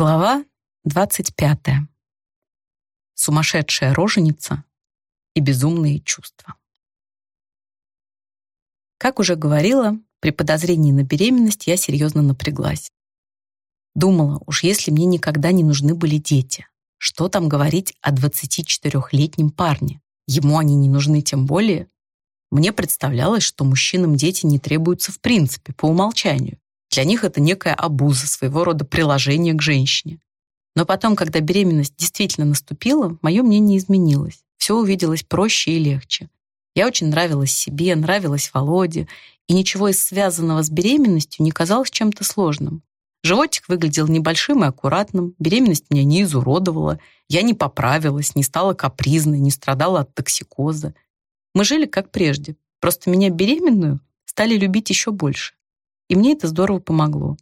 Глава 25. Сумасшедшая роженица и безумные чувства. Как уже говорила, при подозрении на беременность я серьезно напряглась. Думала, уж если мне никогда не нужны были дети, что там говорить о 24-летнем парне? Ему они не нужны тем более. Мне представлялось, что мужчинам дети не требуются в принципе, по умолчанию. Для них это некая обуза, своего рода приложение к женщине. Но потом, когда беременность действительно наступила, мое мнение изменилось. Все увиделось проще и легче. Я очень нравилась себе, нравилась Володе, и ничего из связанного с беременностью не казалось чем-то сложным. Животик выглядел небольшим и аккуратным, беременность меня не изуродовала, я не поправилась, не стала капризной, не страдала от токсикоза. Мы жили как прежде, просто меня беременную стали любить еще больше. И мне это здорово помогло.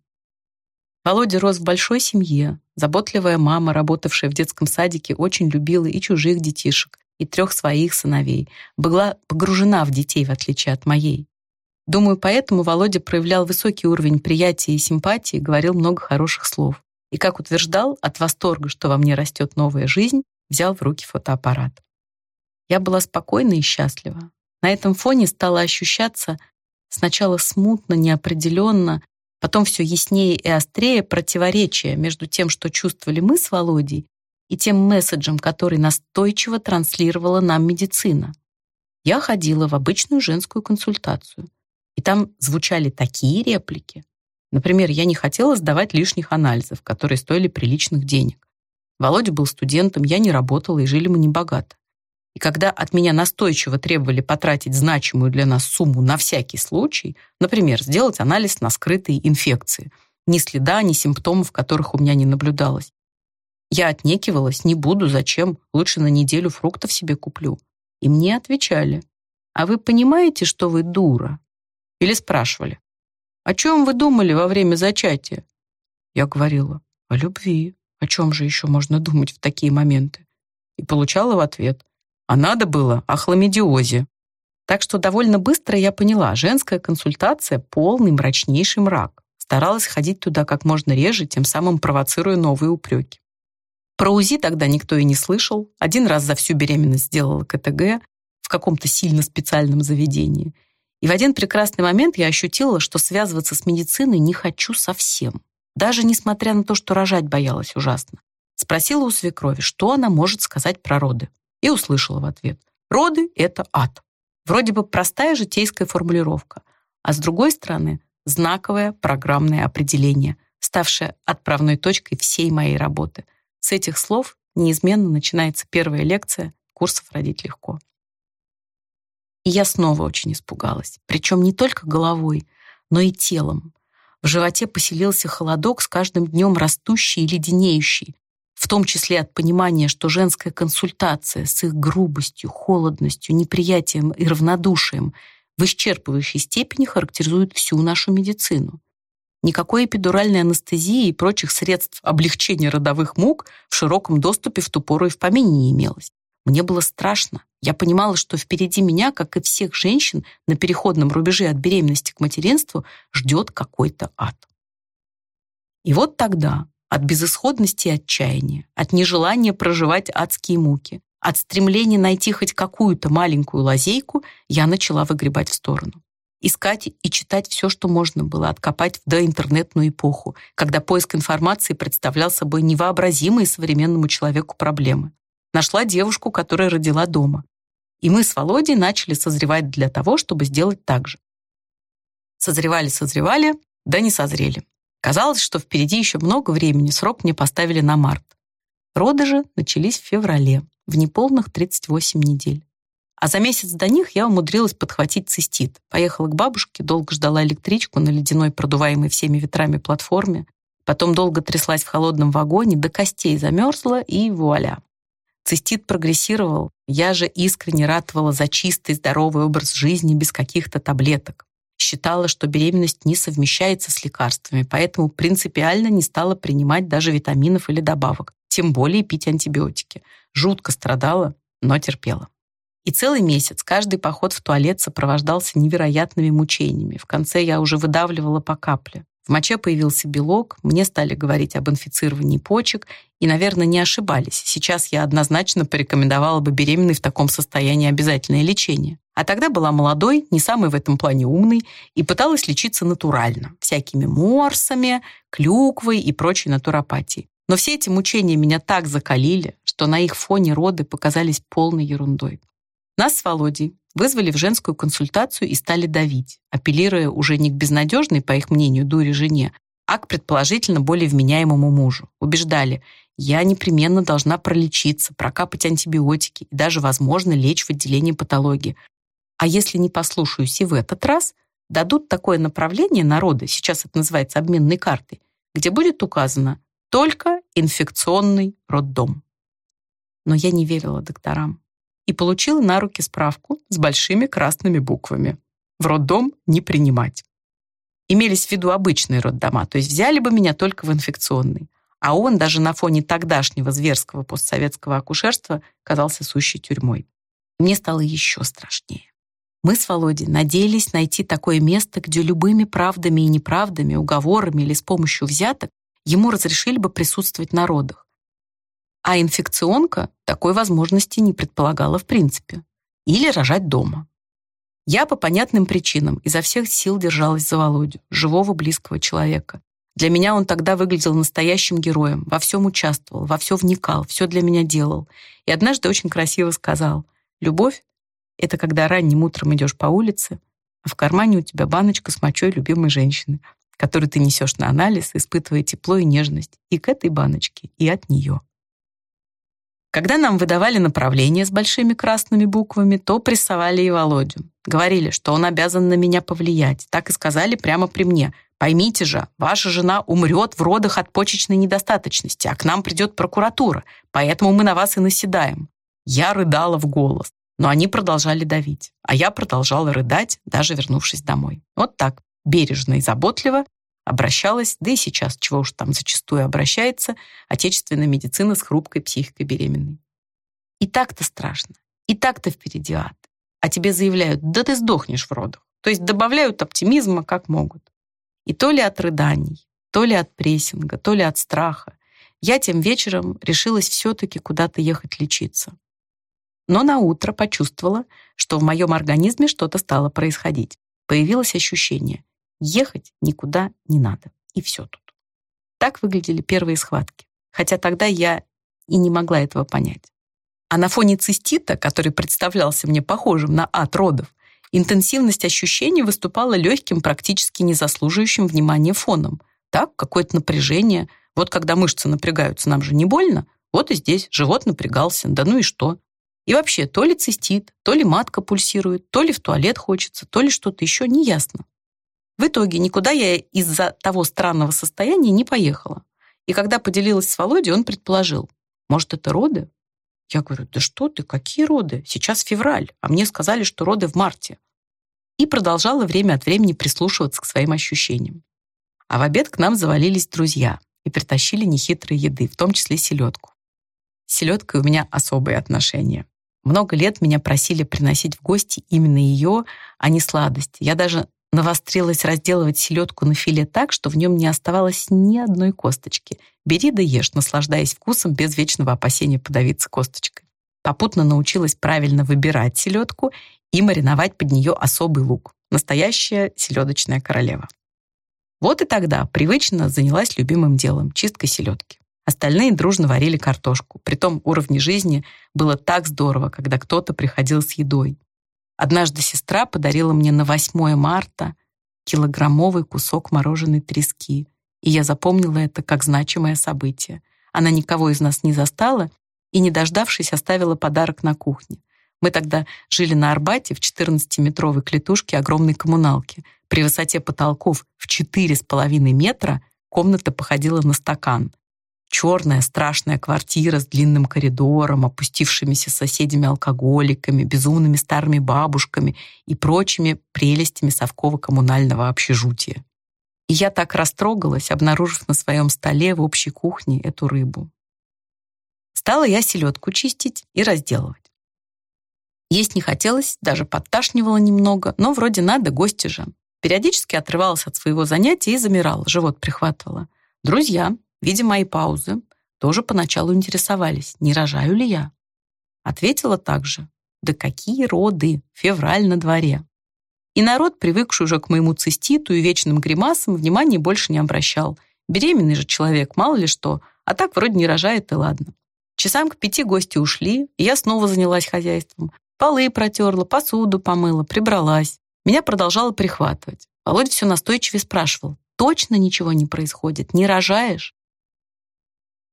Володя рос в большой семье. Заботливая мама, работавшая в детском садике, очень любила и чужих детишек, и трех своих сыновей. Была погружена в детей, в отличие от моей. Думаю, поэтому Володя проявлял высокий уровень приятия и симпатии, говорил много хороших слов. И, как утверждал, от восторга, что во мне растет новая жизнь, взял в руки фотоаппарат. Я была спокойна и счастлива. На этом фоне стало ощущаться Сначала смутно, неопределенно, потом все яснее и острее противоречие между тем, что чувствовали мы с Володей, и тем месседжем, который настойчиво транслировала нам медицина. Я ходила в обычную женскую консультацию, и там звучали такие реплики. Например, я не хотела сдавать лишних анализов, которые стоили приличных денег. Володя был студентом, я не работала, и жили мы небогато. И когда от меня настойчиво требовали потратить значимую для нас сумму на всякий случай, например, сделать анализ на скрытые инфекции, ни следа, ни симптомов, которых у меня не наблюдалось, я отнекивалась, не буду, зачем, лучше на неделю фруктов себе куплю. И мне отвечали, а вы понимаете, что вы дура? Или спрашивали, о чем вы думали во время зачатия? Я говорила, о любви. О чем же еще можно думать в такие моменты? И получала в ответ, а надо было о хламидиозе. Так что довольно быстро я поняла, женская консультация — полный мрачнейший мрак. Старалась ходить туда как можно реже, тем самым провоцируя новые упреки. Про УЗИ тогда никто и не слышал. Один раз за всю беременность сделала КТГ в каком-то сильно специальном заведении. И в один прекрасный момент я ощутила, что связываться с медициной не хочу совсем. Даже несмотря на то, что рожать боялась ужасно. Спросила у свекрови, что она может сказать про роды и услышала в ответ «Роды — это ад». Вроде бы простая житейская формулировка, а с другой стороны знаковое программное определение, ставшее отправной точкой всей моей работы. С этих слов неизменно начинается первая лекция курсов «Родить легко». И я снова очень испугалась, причем не только головой, но и телом. В животе поселился холодок с каждым днем растущий и леденеющий, в том числе от понимания, что женская консультация с их грубостью, холодностью, неприятием и равнодушием в исчерпывающей степени характеризует всю нашу медицину. Никакой эпидуральной анестезии и прочих средств облегчения родовых мук в широком доступе в ту пору и в помине не имелось. Мне было страшно. Я понимала, что впереди меня, как и всех женщин на переходном рубеже от беременности к материнству, ждет какой-то ад. И вот тогда, от безысходности и отчаяния, от нежелания проживать адские муки, от стремления найти хоть какую-то маленькую лазейку, я начала выгребать в сторону. Искать и читать все, что можно было, откопать в доинтернетную эпоху, когда поиск информации представлял собой невообразимые современному человеку проблемы. Нашла девушку, которая родила дома. И мы с Володей начали созревать для того, чтобы сделать так же. Созревали-созревали, да не созрели. Казалось, что впереди еще много времени, срок мне поставили на март. Роды же начались в феврале, в неполных 38 недель. А за месяц до них я умудрилась подхватить цистит. Поехала к бабушке, долго ждала электричку на ледяной, продуваемой всеми ветрами платформе. Потом долго тряслась в холодном вагоне, до костей замерзла и вуаля. Цистит прогрессировал. Я же искренне ратовала за чистый, здоровый образ жизни без каких-то таблеток считала, что беременность не совмещается с лекарствами, поэтому принципиально не стала принимать даже витаминов или добавок, тем более пить антибиотики. Жутко страдала, но терпела. И целый месяц каждый поход в туалет сопровождался невероятными мучениями. В конце я уже выдавливала по капле. В моче появился белок, мне стали говорить об инфицировании почек и, наверное, не ошибались. Сейчас я однозначно порекомендовала бы беременной в таком состоянии обязательное лечение. А тогда была молодой, не самый в этом плане умный и пыталась лечиться натурально, всякими морсами, клюквой и прочей натуропатией. Но все эти мучения меня так закалили, что на их фоне роды показались полной ерундой. Нас с Володей вызвали в женскую консультацию и стали давить, апеллируя уже не к безнадежной, по их мнению, дуре жене, а к предположительно более вменяемому мужу. Убеждали, я непременно должна пролечиться, прокапать антибиотики и даже, возможно, лечь в отделении патологии. А если не послушаюсь и в этот раз, дадут такое направление народа, сейчас это называется обменной картой, где будет указано только инфекционный роддом. Но я не верила докторам и получила на руки справку с большими красными буквами. В роддом не принимать. Имелись в виду обычные роддома, то есть взяли бы меня только в инфекционный. А он даже на фоне тогдашнего зверского постсоветского акушерства казался сущей тюрьмой. Мне стало еще страшнее. Мы с Володей надеялись найти такое место, где любыми правдами и неправдами, уговорами или с помощью взяток ему разрешили бы присутствовать на родах. А инфекционка такой возможности не предполагала в принципе. Или рожать дома. Я по понятным причинам изо всех сил держалась за Володю, живого близкого человека. Для меня он тогда выглядел настоящим героем, во всем участвовал, во все вникал, все для меня делал. И однажды очень красиво сказал, «Любовь — это когда ранним утром идешь по улице, а в кармане у тебя баночка с мочой любимой женщины, которую ты несешь на анализ, испытывая тепло и нежность и к этой баночке, и от нее». Когда нам выдавали направление с большими красными буквами, то прессовали и Володю. Говорили, что он обязан на меня повлиять. Так и сказали прямо при мне. Поймите же, ваша жена умрет в родах от почечной недостаточности, а к нам придет прокуратура, поэтому мы на вас и наседаем. Я рыдала в голос, но они продолжали давить, а я продолжала рыдать, даже вернувшись домой. Вот так, бережно и заботливо, обращалась, да и сейчас, чего уж там зачастую обращается, отечественная медицина с хрупкой психикой беременной. И так-то страшно, и так-то впереди ад. А тебе заявляют, да ты сдохнешь в родах. То есть добавляют оптимизма как могут. И то ли от рыданий, то ли от прессинга, то ли от страха, я тем вечером решилась все-таки куда-то ехать лечиться. Но на утро почувствовала, что в моем организме что-то стало происходить. Появилось ощущение, Ехать никуда не надо. И все тут. Так выглядели первые схватки. Хотя тогда я и не могла этого понять. А на фоне цистита, который представлялся мне похожим на ад родов, интенсивность ощущений выступала легким, практически незаслуживающим внимания фоном. Так, какое-то напряжение. Вот когда мышцы напрягаются, нам же не больно. Вот и здесь живот напрягался. Да ну и что? И вообще, то ли цистит, то ли матка пульсирует, то ли в туалет хочется, то ли что-то еще, неясно. В итоге никуда я из-за того странного состояния не поехала. И когда поделилась с Володей, он предположил, может, это роды? Я говорю, да что ты, какие роды? Сейчас февраль, а мне сказали, что роды в марте. И продолжала время от времени прислушиваться к своим ощущениям. А в обед к нам завалились друзья и притащили нехитрые еды, в том числе селедку. С селедкой у меня особые отношения. Много лет меня просили приносить в гости именно ее, а не сладости. Я даже навострилась разделывать селедку на филе так, что в нем не оставалось ни одной косточки. Бери да ешь, наслаждаясь вкусом без вечного опасения подавиться косточкой. Попутно научилась правильно выбирать селедку и мариновать под нее особый лук. Настоящая селедочная королева. Вот и тогда привычно занялась любимым делом — чисткой селедки. Остальные дружно варили картошку. При том уровне жизни было так здорово, когда кто-то приходил с едой. Однажды сестра подарила мне на 8 марта килограммовый кусок мороженой трески, и я запомнила это как значимое событие. Она никого из нас не застала и, не дождавшись, оставила подарок на кухне. Мы тогда жили на Арбате в 14-метровой клетушке огромной коммуналки. При высоте потолков в 4,5 метра комната походила на стакан. Черная страшная квартира с длинным коридором, опустившимися соседями-алкоголиками, безумными старыми бабушками и прочими прелестями совково-коммунального общежития. И я так растрогалась, обнаружив на своем столе в общей кухне эту рыбу. Стала я селедку чистить и разделывать. Есть не хотелось, даже подташнивало немного, но вроде надо, гости же. Периодически отрывалась от своего занятия и замирала, живот прихватывала. Друзья, видя мои паузы, тоже поначалу интересовались, не рожаю ли я. Ответила также, да какие роды, февраль на дворе. И народ, привыкший уже к моему циститу и вечным гримасам, внимания больше не обращал. Беременный же человек, мало ли что, а так вроде не рожает, и ладно. Часам к пяти гости ушли, и я снова занялась хозяйством. Полы протерла, посуду помыла, прибралась. Меня продолжало прихватывать. Володя все настойчивее спрашивал, точно ничего не происходит, не рожаешь?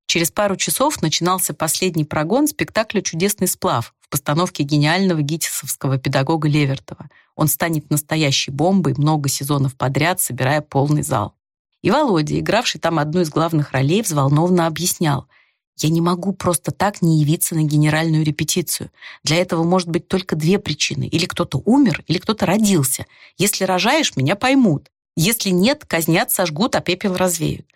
Через пару часов начинался последний прогон спектакля «Чудесный сплав» в постановке гениального гитисовского педагога Левертова. Он станет настоящей бомбой много сезонов подряд, собирая полный зал. И Володя, игравший там одну из главных ролей, взволнованно объяснял – я не могу просто так не явиться на генеральную репетицию. Для этого может быть только две причины. Или кто-то умер, или кто-то родился. Если рожаешь, меня поймут. Если нет, казнят, сожгут, а пепел развеют.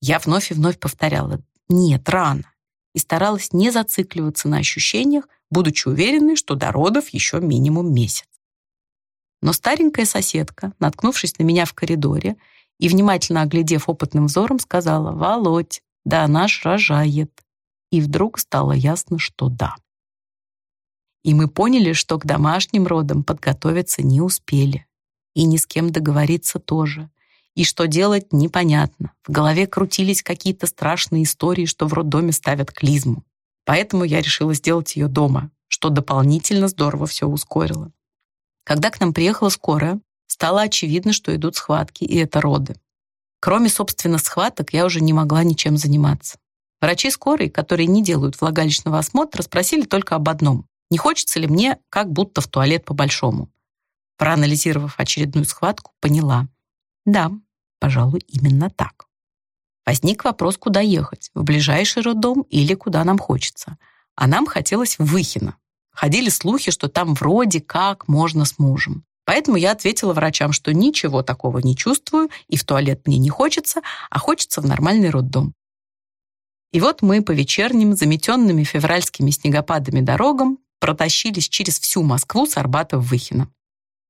Я вновь и вновь повторяла «нет, рано» и старалась не зацикливаться на ощущениях, будучи уверенной, что до родов еще минимум месяц. Но старенькая соседка, наткнувшись на меня в коридоре и внимательно оглядев опытным взором, сказала «Володь, да наш рожает. И вдруг стало ясно, что да. И мы поняли, что к домашним родам подготовиться не успели. И ни с кем договориться тоже. И что делать, непонятно. В голове крутились какие-то страшные истории, что в роддоме ставят клизму. Поэтому я решила сделать ее дома, что дополнительно здорово все ускорило. Когда к нам приехала скорая, стало очевидно, что идут схватки, и это роды. Кроме, собственно, схваток, я уже не могла ничем заниматься. Врачи скорой, которые не делают влагалищного осмотра, спросили только об одном. Не хочется ли мне как будто в туалет по-большому? Проанализировав очередную схватку, поняла. Да, пожалуй, именно так. Возник вопрос, куда ехать, в ближайший роддом или куда нам хочется. А нам хотелось в Выхино. Ходили слухи, что там вроде как можно с мужем. Поэтому я ответила врачам, что ничего такого не чувствую, и в туалет мне не хочется, а хочется в нормальный роддом. И вот мы по вечерним, заметенными февральскими снегопадами дорогам протащились через всю Москву с Арбата в Выхино.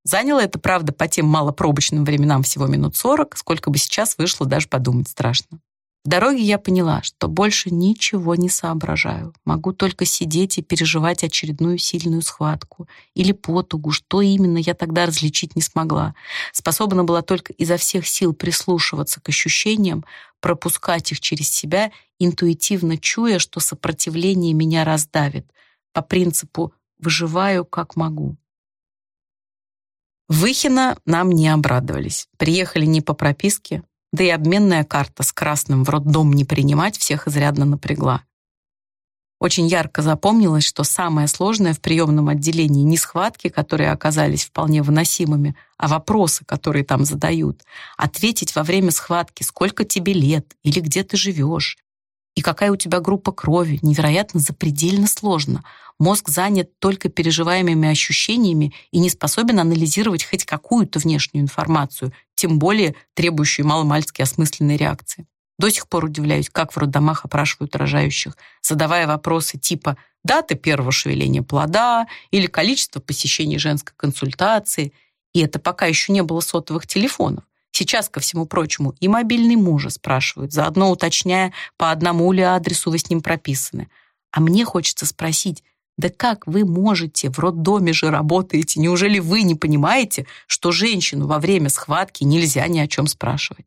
Заняло это, правда, по тем малопробочным временам всего минут сорок, сколько бы сейчас вышло, даже подумать страшно. В дороге я поняла, что больше ничего не соображаю. Могу только сидеть и переживать очередную сильную схватку. Или потугу, что именно я тогда различить не смогла. Способна была только изо всех сил прислушиваться к ощущениям, пропускать их через себя, интуитивно чуя, что сопротивление меня раздавит. По принципу «выживаю как могу». Выхина нам не обрадовались. Приехали не по прописке, да и обменная карта с красным в роддом не принимать всех изрядно напрягла. Очень ярко запомнилось, что самое сложное в приемном отделении не схватки, которые оказались вполне выносимыми, а вопросы, которые там задают. Ответить во время схватки, сколько тебе лет или где ты живешь, и какая у тебя группа крови, невероятно запредельно сложно. Мозг занят только переживаемыми ощущениями и не способен анализировать хоть какую-то внешнюю информацию, тем более требующую маломальски осмысленной реакции. До сих пор удивляюсь, как в роддомах опрашивают рожающих, задавая вопросы типа даты первого шевеления плода или количество посещений женской консультации. И это пока еще не было сотовых телефонов. Сейчас, ко всему прочему, и мобильный мужа спрашивают, заодно уточняя, по одному ли адресу вы с ним прописаны. А мне хочется спросить, да как вы можете? В роддоме же работаете. Неужели вы не понимаете, что женщину во время схватки нельзя ни о чем спрашивать?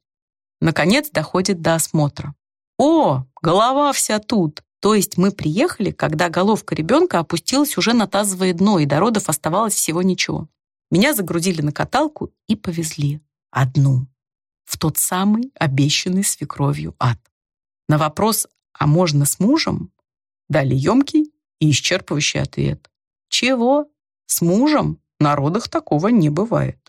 Наконец доходит до осмотра. О, голова вся тут. То есть мы приехали, когда головка ребенка опустилась уже на тазовое дно, и до родов оставалось всего ничего. Меня загрузили на каталку и повезли. Одну. В тот самый обещанный свекровью ад. На вопрос «А можно с мужем?» дали емкий и исчерпывающий ответ. Чего? С мужем? На родах такого не бывает.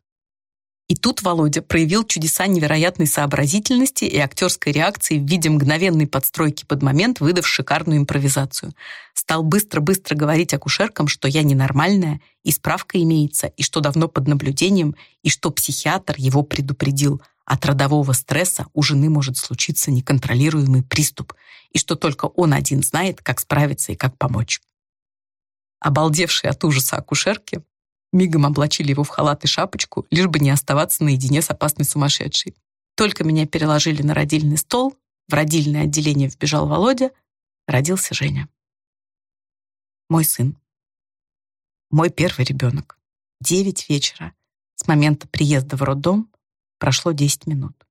И тут Володя проявил чудеса невероятной сообразительности и актерской реакции в виде мгновенной подстройки под момент, выдав шикарную импровизацию. Стал быстро-быстро говорить акушеркам, что я ненормальная, и справка имеется, и что давно под наблюдением, и что психиатр его предупредил. От родового стресса у жены может случиться неконтролируемый приступ, и что только он один знает, как справиться и как помочь. Обалдевшие от ужаса акушерки Мигом облачили его в халат и шапочку, лишь бы не оставаться наедине с опасной сумасшедшей. Только меня переложили на родильный стол, в родильное отделение вбежал Володя, родился Женя. Мой сын. Мой первый ребенок. Девять вечера. С момента приезда в роддом прошло десять минут.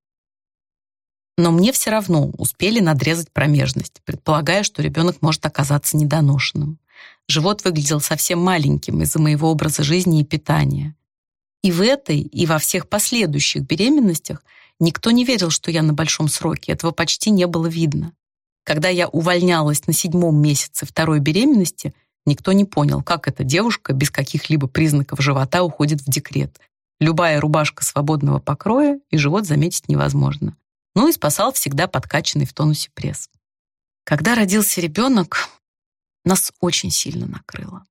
Но мне все равно успели надрезать промежность, предполагая, что ребенок может оказаться недоношенным. Живот выглядел совсем маленьким из-за моего образа жизни и питания. И в этой, и во всех последующих беременностях никто не верил, что я на большом сроке. Этого почти не было видно. Когда я увольнялась на седьмом месяце второй беременности, никто не понял, как эта девушка без каких-либо признаков живота уходит в декрет. Любая рубашка свободного покроя, и живот заметить невозможно. Ну и спасал всегда подкачанный в тонусе пресс. Когда родился ребенок, нас очень сильно накрыло.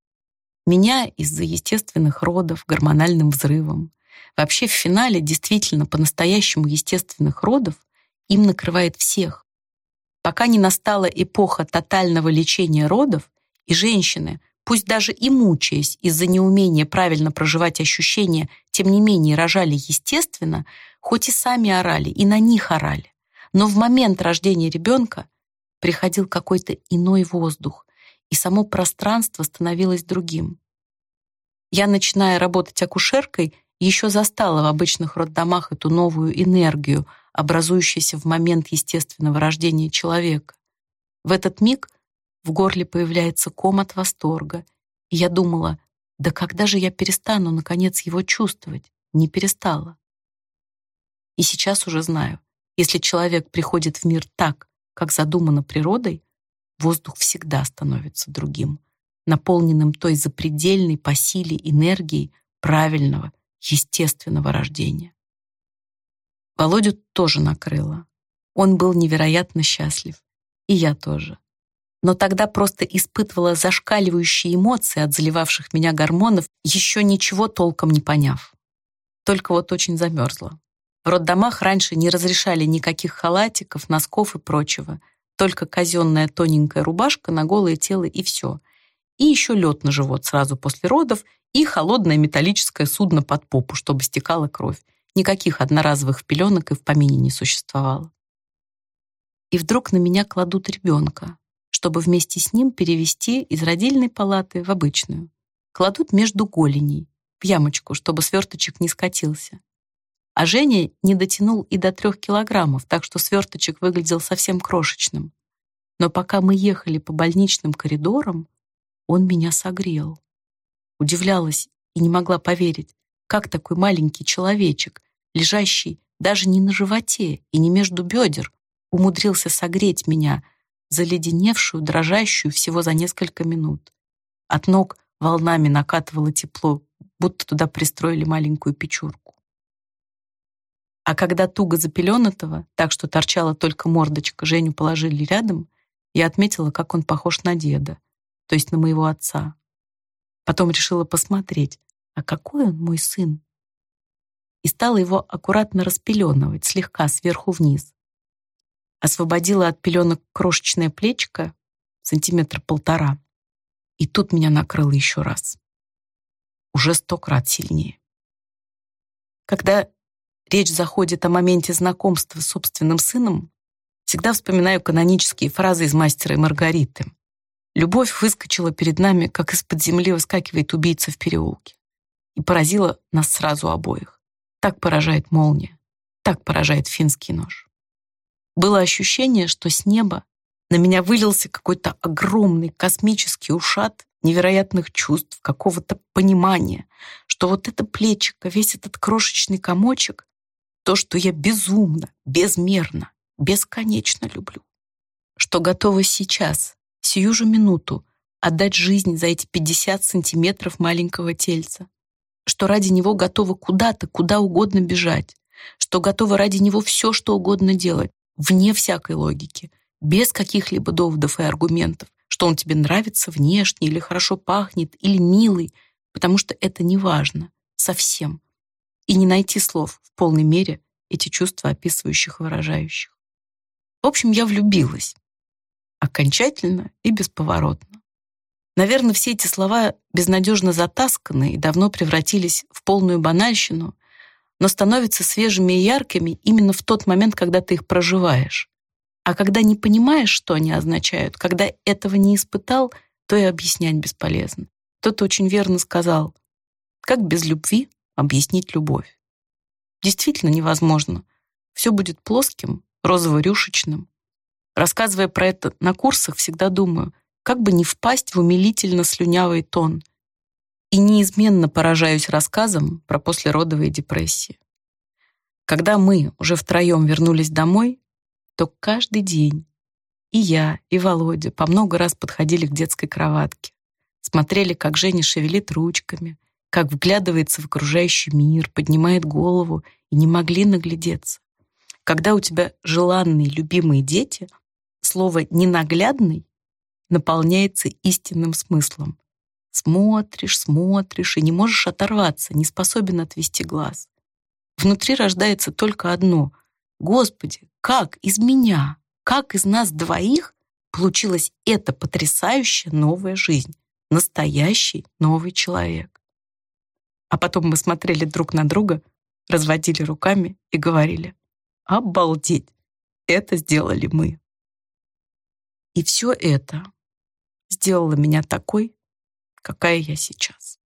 Меня из-за естественных родов, гормональным взрывом. Вообще в финале действительно по-настоящему естественных родов им накрывает всех. Пока не настала эпоха тотального лечения родов, и женщины, пусть даже и мучаясь из-за неумения правильно проживать ощущения, тем не менее рожали естественно, хоть и сами орали, и на них орали. Но в момент рождения ребенка приходил какой-то иной воздух, и само пространство становилось другим. Я, начиная работать акушеркой, еще застала в обычных роддомах эту новую энергию, образующуюся в момент естественного рождения человека. В этот миг в горле появляется ком от восторга, и я думала, да когда же я перестану, наконец, его чувствовать? Не перестала. И сейчас уже знаю, если человек приходит в мир так, как задумано природой, воздух всегда становится другим, наполненным той запредельной по силе энергией правильного, естественного рождения. Володю тоже накрыло. Он был невероятно счастлив. И я тоже. Но тогда просто испытывала зашкаливающие эмоции от заливавших меня гормонов, еще ничего толком не поняв. Только вот очень замерзла. В роддомах раньше не разрешали никаких халатиков, носков и прочего — только казенная тоненькая рубашка на голое тело и все. И еще лед на живот сразу после родов и холодное металлическое судно под попу, чтобы стекала кровь. Никаких одноразовых пеленок и в помине не существовало. И вдруг на меня кладут ребенка, чтобы вместе с ним перевести из родильной палаты в обычную. Кладут между голеней, в ямочку, чтобы сверточек не скатился. А Женя не дотянул и до трех килограммов, так что сверточек выглядел совсем крошечным. Но пока мы ехали по больничным коридорам, он меня согрел. Удивлялась и не могла поверить, как такой маленький человечек, лежащий даже не на животе и не между бедер, умудрился согреть меня, заледеневшую, дрожащую всего за несколько минут. От ног волнами накатывало тепло, будто туда пристроили маленькую печурку. А когда туго запеленатого, так что торчала только мордочка, Женю положили рядом, я отметила, как он похож на деда, то есть на моего отца. Потом решила посмотреть, а какой он мой сын? И стала его аккуратно распеленывать, слегка сверху вниз. Освободила от пеленок крошечное плечико, сантиметра полтора. И тут меня накрыло еще раз. Уже сто крат сильнее. Когда речь заходит о моменте знакомства с собственным сыном, всегда вспоминаю канонические фразы из «Мастера и Маргариты». Любовь выскочила перед нами, как из-под земли выскакивает убийца в переулке, и поразила нас сразу обоих. Так поражает молния, так поражает финский нож. Было ощущение, что с неба на меня вылился какой-то огромный космический ушат невероятных чувств, какого-то понимания, что вот это плечико, весь этот крошечный комочек то, что я безумно, безмерно, бесконечно люблю. Что готова сейчас, сию же минуту, отдать жизнь за эти 50 сантиметров маленького тельца. Что ради него готова куда-то, куда угодно бежать. Что готова ради него все, что угодно делать, вне всякой логики, без каких-либо доводов и аргументов, что он тебе нравится внешне или хорошо пахнет, или милый, потому что это не важно совсем и не найти слов в полной мере эти чувства описывающих и выражающих. В общем, я влюбилась. Окончательно и бесповоротно. Наверное, все эти слова безнадежно затасканы и давно превратились в полную банальщину, но становятся свежими и яркими именно в тот момент, когда ты их проживаешь. А когда не понимаешь, что они означают, когда этого не испытал, то и объяснять бесполезно. Кто-то очень верно сказал, как без любви объяснить любовь. Действительно невозможно. Все будет плоским, розово-рюшечным. Рассказывая про это на курсах, всегда думаю, как бы не впасть в умилительно-слюнявый тон. И неизменно поражаюсь рассказам про послеродовые депрессии. Когда мы уже втроем вернулись домой, то каждый день и я, и Володя по много раз подходили к детской кроватке, смотрели, как Женя шевелит ручками, как вглядывается в окружающий мир, поднимает голову, и не могли наглядеться. Когда у тебя желанные, любимые дети, слово «ненаглядный» наполняется истинным смыслом. Смотришь, смотришь и не можешь оторваться, не способен отвести глаз. Внутри рождается только одно. Господи, как из меня, как из нас двоих получилась эта потрясающая новая жизнь, настоящий новый человек. А потом мы смотрели друг на друга, разводили руками и говорили, обалдеть, это сделали мы. И все это сделало меня такой, какая я сейчас.